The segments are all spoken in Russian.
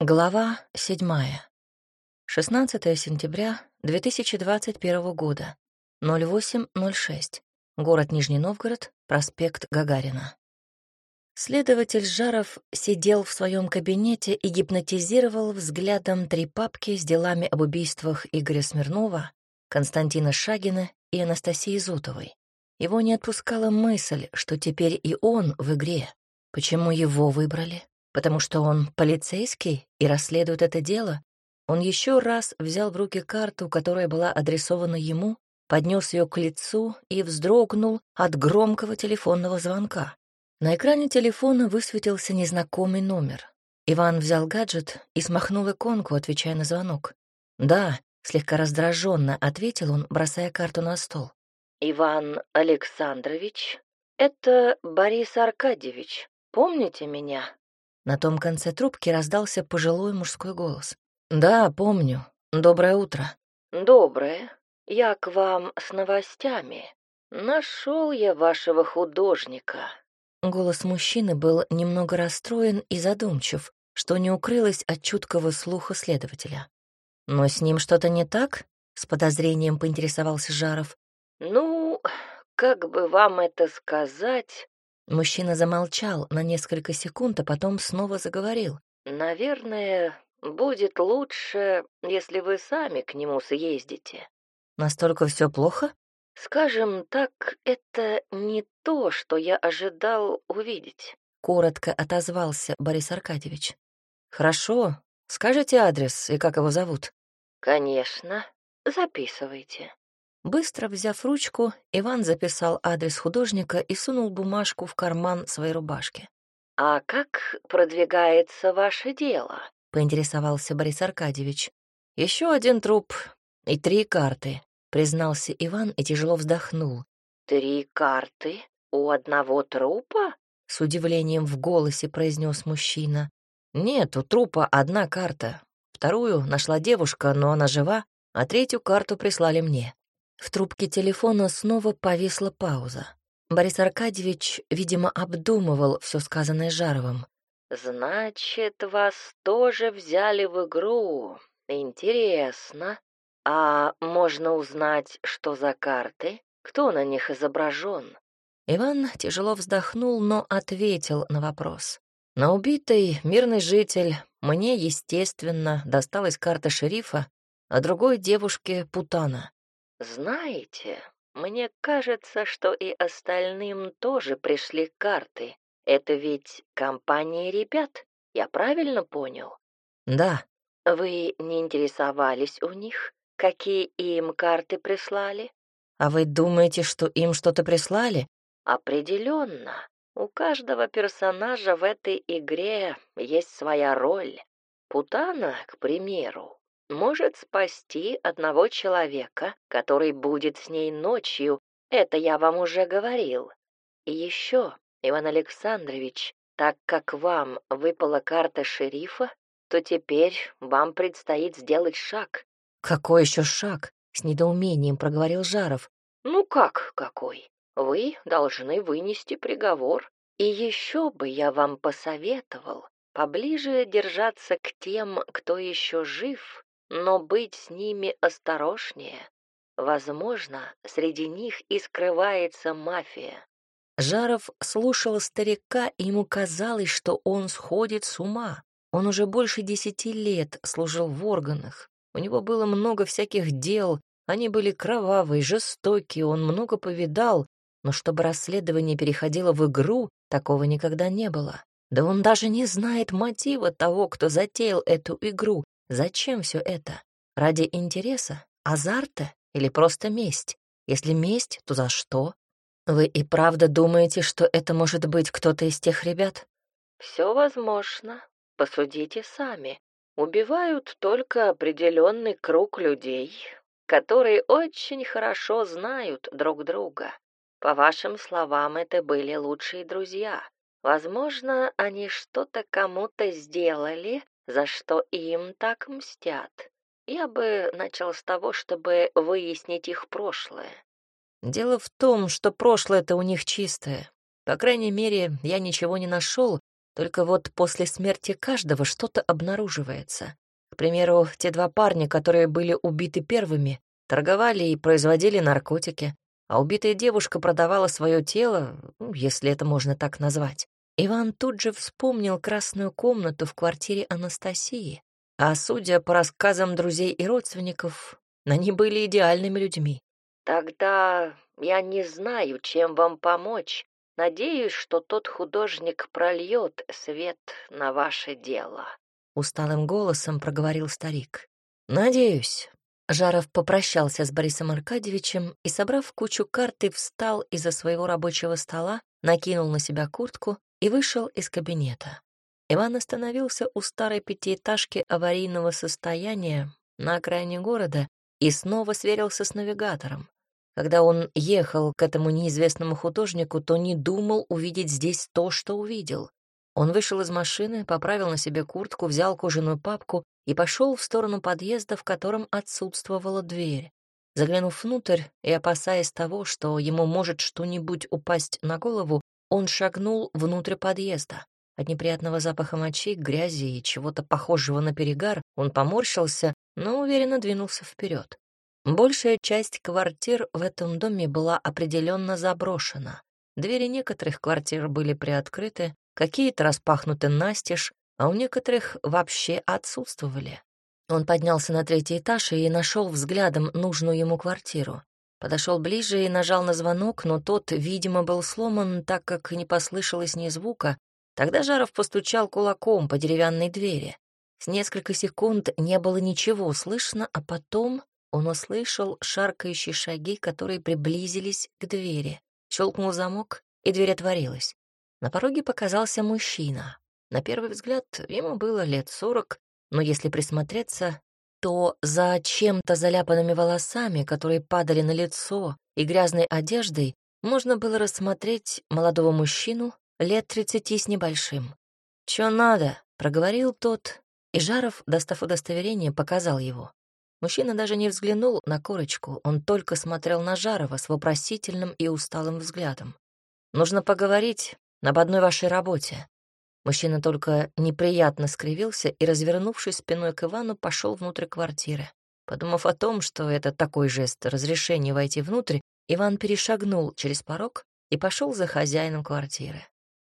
Глава 7. 16 сентября 2021 года. 08.06. Город Нижний Новгород, проспект Гагарина. Следователь Жаров сидел в своем кабинете и гипнотизировал взглядом три папки с делами об убийствах Игоря Смирнова, Константина Шагина и Анастасии Зотовой. Его не отпускала мысль, что теперь и он в игре. Почему его выбрали? Потому что он полицейский и расследует это дело, он еще раз взял в руки карту, которая была адресована ему, поднес ее к лицу и вздрогнул от громкого телефонного звонка. На экране телефона высветился незнакомый номер. Иван взял гаджет и смахнул иконку, отвечая на звонок. «Да», — слегка раздраженно ответил он, бросая карту на стол. «Иван Александрович, это Борис Аркадьевич. Помните меня?» На том конце трубки раздался пожилой мужской голос. «Да, помню. Доброе утро». «Доброе. Я к вам с новостями. Нашел я вашего художника». Голос мужчины был немного расстроен и задумчив, что не укрылось от чуткого слуха следователя. «Но с ним что-то не так?» — с подозрением поинтересовался Жаров. «Ну, как бы вам это сказать?» Мужчина замолчал на несколько секунд, а потом снова заговорил. «Наверное, будет лучше, если вы сами к нему съездите». «Настолько все плохо?» «Скажем так, это не то, что я ожидал увидеть», — коротко отозвался Борис Аркадьевич. «Хорошо. Скажите адрес и как его зовут?» «Конечно. Записывайте». Быстро взяв ручку, Иван записал адрес художника и сунул бумажку в карман своей рубашки. «А как продвигается ваше дело?» — поинтересовался Борис Аркадьевич. «Еще один труп и три карты», — признался Иван и тяжело вздохнул. «Три карты у одного трупа?» — с удивлением в голосе произнес мужчина. «Нет, у трупа одна карта. Вторую нашла девушка, но она жива, а третью карту прислали мне. В трубке телефона снова повисла пауза. Борис Аркадьевич, видимо, обдумывал все сказанное Жаровым. «Значит, вас тоже взяли в игру. Интересно. А можно узнать, что за карты? Кто на них изображен?» Иван тяжело вздохнул, но ответил на вопрос. На убитый мирный житель мне, естественно, досталась карта шерифа, а другой девушке — Путана. Знаете, мне кажется, что и остальным тоже пришли карты. Это ведь компания ребят, я правильно понял? Да. Вы не интересовались у них, какие им карты прислали? А вы думаете, что им что-то прислали? Определенно. У каждого персонажа в этой игре есть своя роль. Путана, к примеру, может спасти одного человека, который будет с ней ночью. Это я вам уже говорил. И еще, Иван Александрович, так как вам выпала карта шерифа, то теперь вам предстоит сделать шаг. Какой еще шаг? С недоумением проговорил Жаров. Ну как какой? Вы должны вынести приговор. И еще бы я вам посоветовал поближе держаться к тем, кто еще жив, но быть с ними осторожнее. Возможно, среди них и скрывается мафия. Жаров слушал старика, и ему казалось, что он сходит с ума. Он уже больше десяти лет служил в органах. У него было много всяких дел, они были кровавые, жестокие, он много повидал, но чтобы расследование переходило в игру, такого никогда не было. Да он даже не знает мотива того, кто затеял эту игру, Зачем все это? Ради интереса? Азарта? Или просто месть? Если месть, то за что? Вы и правда думаете, что это может быть кто-то из тех ребят? Все возможно. Посудите сами. Убивают только определенный круг людей, которые очень хорошо знают друг друга. По вашим словам, это были лучшие друзья. Возможно, они что-то кому-то сделали, за что им так мстят. Я бы начал с того, чтобы выяснить их прошлое. Дело в том, что прошлое-то у них чистое. По крайней мере, я ничего не нашел, Только вот после смерти каждого что-то обнаруживается. К примеру, те два парня, которые были убиты первыми, торговали и производили наркотики, а убитая девушка продавала свое тело, ну, если это можно так назвать. Иван тут же вспомнил красную комнату в квартире Анастасии, а судя по рассказам друзей и родственников, они были идеальными людьми. «Тогда я не знаю, чем вам помочь. Надеюсь, что тот художник прольет свет на ваше дело», — усталым голосом проговорил старик. «Надеюсь». Жаров попрощался с Борисом Аркадьевичем и, собрав кучу карты, встал из-за своего рабочего стола, накинул на себя куртку и вышел из кабинета. Иван остановился у старой пятиэтажки аварийного состояния на окраине города и снова сверился с навигатором. Когда он ехал к этому неизвестному художнику, то не думал увидеть здесь то, что увидел. Он вышел из машины, поправил на себе куртку, взял кожаную папку и пошел в сторону подъезда, в котором отсутствовала дверь. Заглянув внутрь и опасаясь того, что ему может что-нибудь упасть на голову, он шагнул внутрь подъезда. От неприятного запаха мочи, грязи и чего-то похожего на перегар он поморщился, но уверенно двинулся вперед. Большая часть квартир в этом доме была определенно заброшена. Двери некоторых квартир были приоткрыты, какие-то распахнуты настежь, а у некоторых вообще отсутствовали. Он поднялся на третий этаж и нашел взглядом нужную ему квартиру. Подошел ближе и нажал на звонок, но тот, видимо, был сломан, так как не послышалось ни звука. Тогда Жаров постучал кулаком по деревянной двери. С несколько секунд не было ничего слышно, а потом он услышал шаркающие шаги, которые приблизились к двери. Щелкнул замок, и дверь отворилась. На пороге показался мужчина. На первый взгляд ему было лет сорок, но если присмотреться, то за чем-то заляпанными волосами, которые падали на лицо, и грязной одеждой, можно было рассмотреть молодого мужчину лет тридцати с небольшим. «Чё надо?» — проговорил тот, и Жаров, достав удостоверение, показал его. Мужчина даже не взглянул на корочку, он только смотрел на Жарова с вопросительным и усталым взглядом. «Нужно поговорить об одной вашей работе. Мужчина только неприятно скривился и, развернувшись спиной к Ивану, пошел внутрь квартиры. Подумав о том, что это такой жест разрешения войти внутрь, Иван перешагнул через порог и пошел за хозяином квартиры.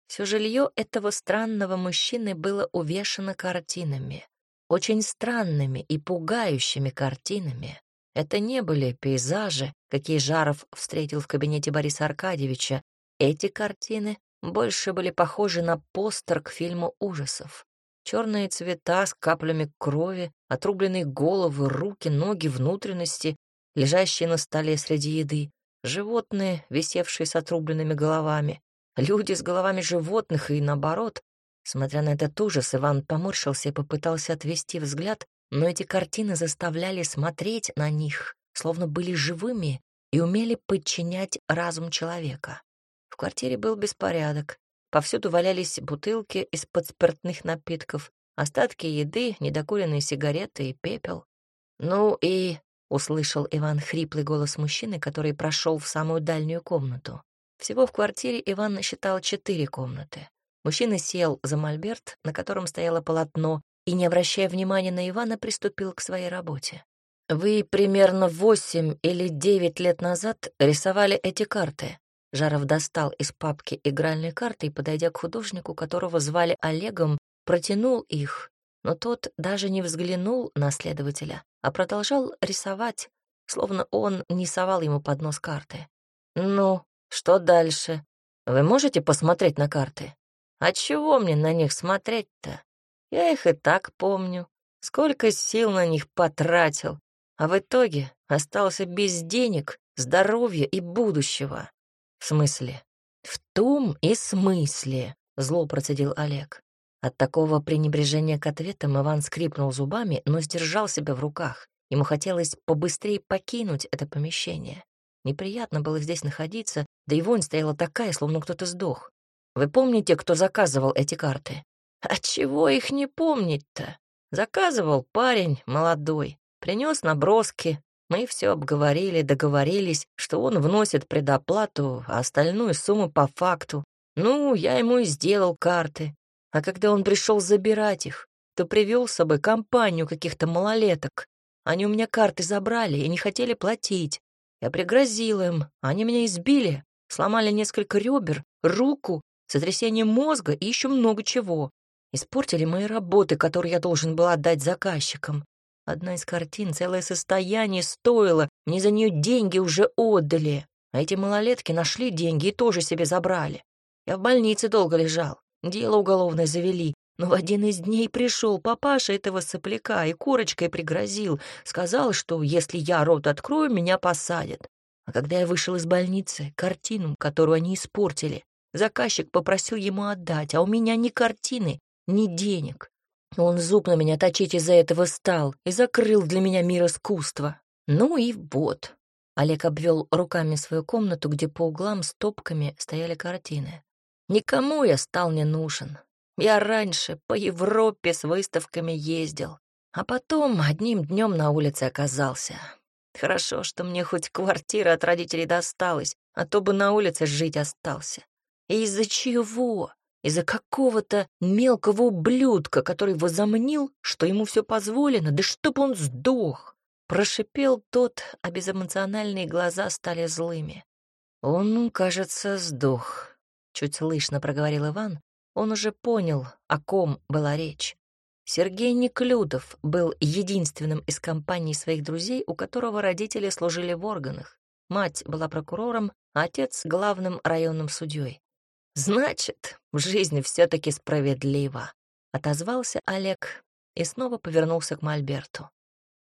Все жилье этого странного мужчины было увешано картинами. Очень странными и пугающими картинами. Это не были пейзажи, какие Жаров встретил в кабинете Бориса Аркадьевича. Эти картины больше были похожи на постер к фильму ужасов. Черные цвета с каплями крови, отрубленные головы, руки, ноги, внутренности, лежащие на столе среди еды, животные, висевшие с отрубленными головами, люди с головами животных и наоборот. Смотря на этот ужас, Иван поморщился и попытался отвести взгляд, но эти картины заставляли смотреть на них, словно были живыми и умели подчинять разум человека. В квартире был беспорядок. Повсюду валялись бутылки из-под спиртных напитков, остатки еды, недокуренные сигареты и пепел. «Ну и...» — услышал Иван хриплый голос мужчины, который прошел в самую дальнюю комнату. Всего в квартире Иван насчитал четыре комнаты. Мужчина сел за мольберт, на котором стояло полотно, и, не обращая внимания на Ивана, приступил к своей работе. «Вы примерно восемь или девять лет назад рисовали эти карты», Жаров достал из папки игральные карты и, подойдя к художнику, которого звали Олегом, протянул их, но тот даже не взглянул на следователя, а продолжал рисовать, словно он не совал ему под нос карты. «Ну, что дальше? Вы можете посмотреть на карты? А чего мне на них смотреть-то? Я их и так помню. Сколько сил на них потратил, а в итоге остался без денег, здоровья и будущего. «В смысле?» «В том и смысле», — зло процедил Олег. От такого пренебрежения к ответам Иван скрипнул зубами, но сдержал себя в руках. Ему хотелось побыстрее покинуть это помещение. Неприятно было здесь находиться, да и вонь стояла такая, словно кто-то сдох. Вы помните, кто заказывал эти карты? А чего их не помнить-то? Заказывал парень молодой, принес наброски, мы все обговорили, договорились, что он вносит предоплату, а остальную сумму по факту. Ну, я ему и сделал карты. А когда он пришел забирать их, то привел с собой компанию каких-то малолеток. Они у меня карты забрали и не хотели платить. Я пригрозила им, они меня избили, сломали несколько ребер, руку, сотрясение мозга и еще много чего. Испортили мои работы, которые я должен был отдать заказчикам. Одна из картин целое состояние стоила, мне за нее деньги уже отдали. А эти малолетки нашли деньги и тоже себе забрали. Я в больнице долго лежал, дело уголовное завели, но в один из дней пришел папаша этого сопляка и корочкой пригрозил, сказал, что если я рот открою, меня посадят. А когда я вышел из больницы, картину, которую они испортили, заказчик попросил ему отдать, а у меня ни картины, ни денег. Он зуб на меня точить из-за этого стал и закрыл для меня мир искусства. Ну и вот. Олег обвел руками свою комнату, где по углам стопками стояли картины. Никому я стал не нужен. Я раньше по Европе с выставками ездил, а потом одним днем на улице оказался. Хорошо, что мне хоть квартира от родителей досталась, а то бы на улице жить остался. И из-за чего? Из-за какого-то мелкого ублюдка, который возомнил, что ему все позволено, да чтоб он сдох. Прошипел тот, а безэмоциональные глаза стали злыми. Он, кажется, сдох. Чуть слышно проговорил Иван. Он уже понял, о ком была речь. Сергей Неклюдов был единственным из компании своих друзей, у которого родители служили в органах. Мать была прокурором, а отец — главным районным судьей. «Значит, в жизни все-таки справедливо», — отозвался Олег и снова повернулся к Мольберту.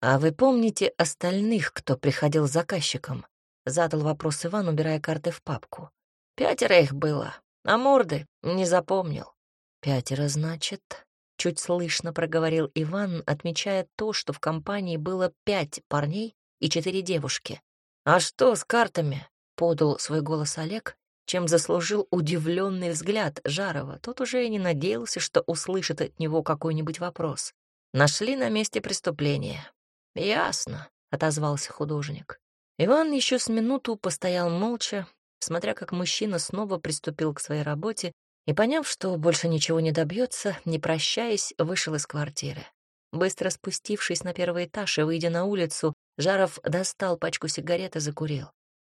«А вы помните остальных, кто приходил заказчиком?» — задал вопрос Иван, убирая карты в папку. «Пятеро их было, а морды не запомнил». «Пятеро, значит?» — чуть слышно проговорил Иван, отмечая то, что в компании было пять парней и четыре девушки. «А что с картами?» — подал свой голос Олег, чем заслужил удивленный взгляд Жарова. Тот уже и не надеялся, что услышит от него какой-нибудь вопрос. Нашли на месте преступления. «Ясно», — отозвался художник. Иван еще с минуту постоял молча, смотря как мужчина снова приступил к своей работе и, поняв, что больше ничего не добьется, не прощаясь, вышел из квартиры. Быстро спустившись на первый этаж и выйдя на улицу, Жаров достал пачку сигарет и закурил.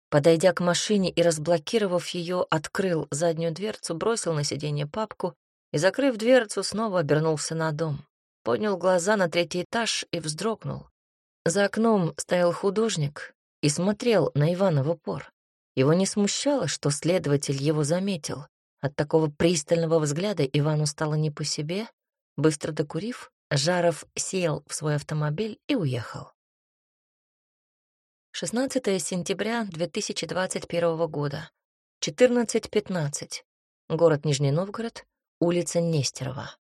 Подойдя к машине и разблокировав ее, открыл заднюю дверцу, бросил на сиденье папку и, закрыв дверцу, снова обернулся на дом. Поднял глаза на третий этаж и вздрогнул. За окном стоял художник и смотрел на Ивана в упор. Его не смущало, что следователь его заметил. От такого пристального взгляда Ивану стало не по себе. Быстро докурив, Жаров сел в свой автомобиль и уехал. 16 сентября 2021 года. 14.15. Город Нижний Новгород, улица Нестерова.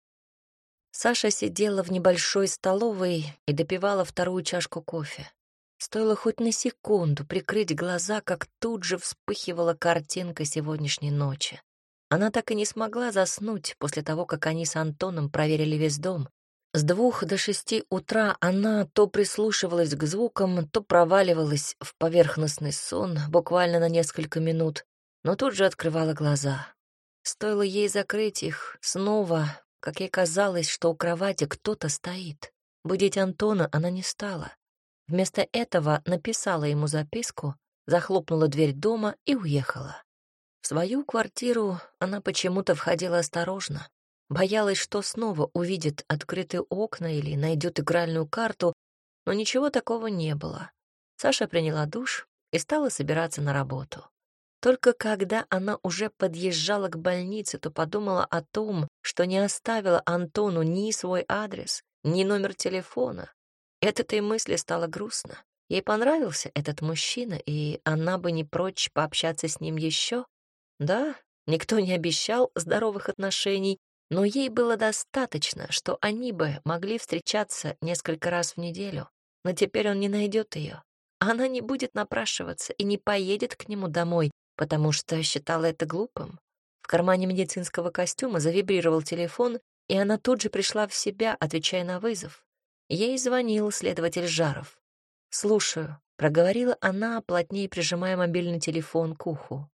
Саша сидела в небольшой столовой и допивала вторую чашку кофе. Стоило хоть на секунду прикрыть глаза, как тут же вспыхивала картинка сегодняшней ночи. Она так и не смогла заснуть после того, как они с Антоном проверили весь дом, с двух до шести утра она то прислушивалась к звукам, то проваливалась в поверхностный сон буквально на несколько минут, но тут же открывала глаза. Стоило ей закрыть их снова, как ей казалось, что у кровати кто-то стоит. Будить Антона она не стала. Вместо этого написала ему записку, захлопнула дверь дома и уехала. В свою квартиру она почему-то входила осторожно, Боялась, что снова увидит открытые окна или найдет игральную карту, но ничего такого не было. Саша приняла душ и стала собираться на работу. Только когда она уже подъезжала к больнице, то подумала о том, что не оставила Антону ни свой адрес, ни номер телефона. От этой мысли стало грустно. Ей понравился этот мужчина, и она бы не прочь пообщаться с ним еще. Да, никто не обещал здоровых отношений, но ей было достаточно, что они бы могли встречаться несколько раз в неделю, но теперь он не найдет ее. Она не будет напрашиваться и не поедет к нему домой, потому что считала это глупым. В кармане медицинского костюма завибрировал телефон, и она тут же пришла в себя, отвечая на вызов. Ей звонил следователь Жаров. «Слушаю», — проговорила она, плотнее прижимая мобильный телефон к уху.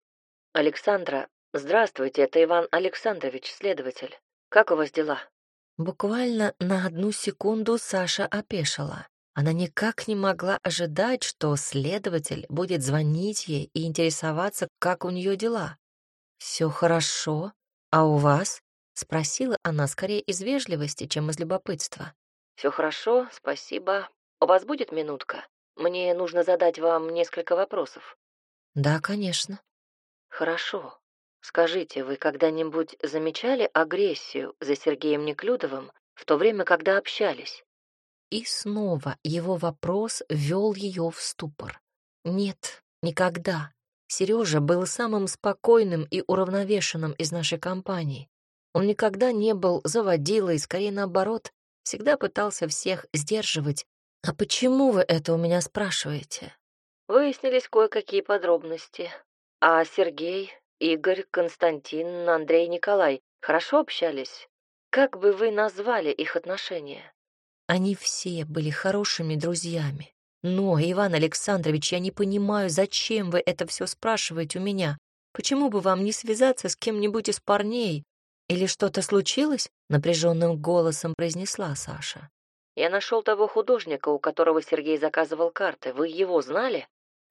«Александра, здравствуйте, это Иван Александрович, следователь. Как у вас дела?» Буквально на одну секунду Саша опешила. Она никак не могла ожидать, что следователь будет звонить ей и интересоваться, как у нее дела. «Все хорошо. А у вас?» — спросила она скорее из вежливости, чем из любопытства. «Все хорошо, спасибо. У вас будет минутка? Мне нужно задать вам несколько вопросов». «Да, конечно». «Хорошо. Скажите, вы когда-нибудь замечали агрессию за Сергеем Неклюдовым в то время, когда общались?» И снова его вопрос ввел ее в ступор. «Нет, никогда. Сережа был самым спокойным и уравновешенным из нашей компании. Он никогда не был заводилой, скорее наоборот, всегда пытался всех сдерживать. А почему вы это у меня спрашиваете? Выяснились кое-какие подробности. А Сергей, Игорь, Константин, Андрей, Николай хорошо общались? Как бы вы назвали их отношения? Они все были хорошими друзьями. Но, Иван Александрович, я не понимаю, зачем вы это все спрашиваете у меня? Почему бы вам не связаться с кем-нибудь из парней? Или что-то случилось? Напряженным голосом произнесла Саша. Я нашел того художника, у которого Сергей заказывал карты. Вы его знали?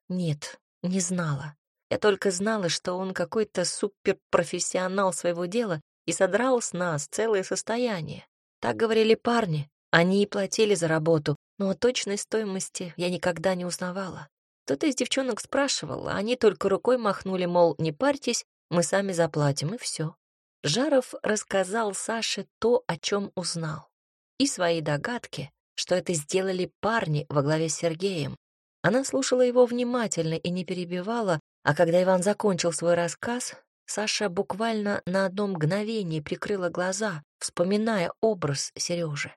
Нет, не знала. Я только знала, что он какой-то суперпрофессионал своего дела и содрал с нас целое состояние. Так говорили парни. Они и платили за работу, но о точной стоимости я никогда не узнавала. Кто-то из девчонок спрашивал, а они только рукой махнули, мол, не парьтесь, мы сами заплатим, и все. Жаров рассказал Саше то, о чем узнал, и свои догадки, что это сделали парни во главе с Сергеем. Она слушала его внимательно и не перебивала, а когда Иван закончил свой рассказ, Саша буквально на одно мгновение прикрыла глаза, вспоминая образ Сережи.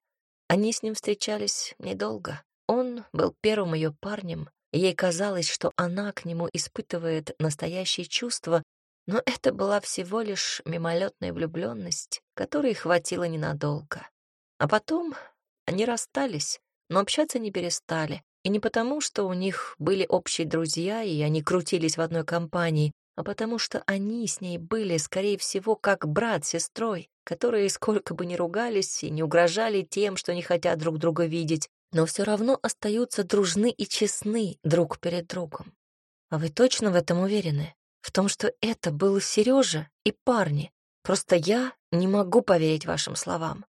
Они с ним встречались недолго. Он был первым ее парнем, и ей казалось, что она к нему испытывает настоящие чувства, но это была всего лишь мимолетная влюбленность, которой хватило ненадолго. А потом они расстались, но общаться не перестали. Не потому, что у них были общие друзья, и они крутились в одной компании, а потому что они с ней были, скорее всего, как брат с сестрой, которые сколько бы ни ругались и не угрожали тем, что не хотят друг друга видеть, но все равно остаются дружны и честны друг перед другом. А вы точно в этом уверены? В том, что это был Сережа и парни? Просто я не могу поверить вашим словам.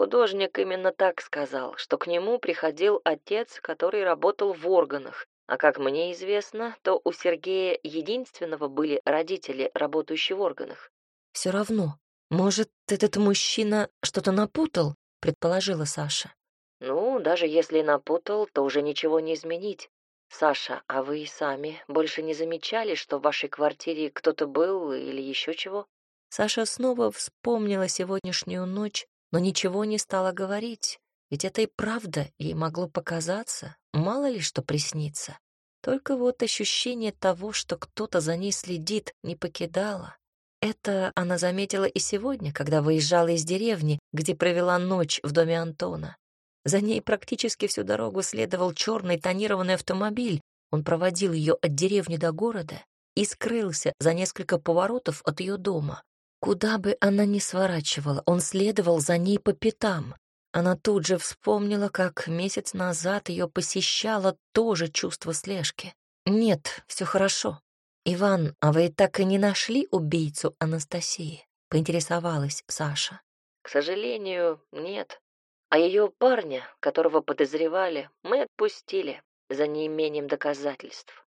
Художник именно так сказал, что к нему приходил отец, который работал в органах, а как мне известно, то у Сергея единственного были родители, работающие в органах. Все равно, может, этот мужчина что-то напутал, предположила Саша. Ну, даже если напутал, то уже ничего не изменить. Саша, а вы сами больше не замечали, что в вашей квартире кто-то был или еще чего? Саша снова вспомнила сегодняшнюю ночь, но ничего не стала говорить. Ведь это и правда ей могло показаться, мало ли что приснится. Только вот ощущение того, что кто-то за ней следит, не покидало. Это она заметила и сегодня, когда выезжала из деревни, где провела ночь в доме Антона. За ней практически всю дорогу следовал черный тонированный автомобиль. Он проводил ее от деревни до города и скрылся за несколько поворотов от ее дома. Куда бы она ни сворачивала, он следовал за ней по пятам. Она тут же вспомнила, как месяц назад ее посещало тоже чувство слежки. Нет, все хорошо. Иван, а вы так и не нашли убийцу Анастасии? Поинтересовалась Саша. К сожалению, нет. А ее парня, которого подозревали, мы отпустили за неимением доказательств.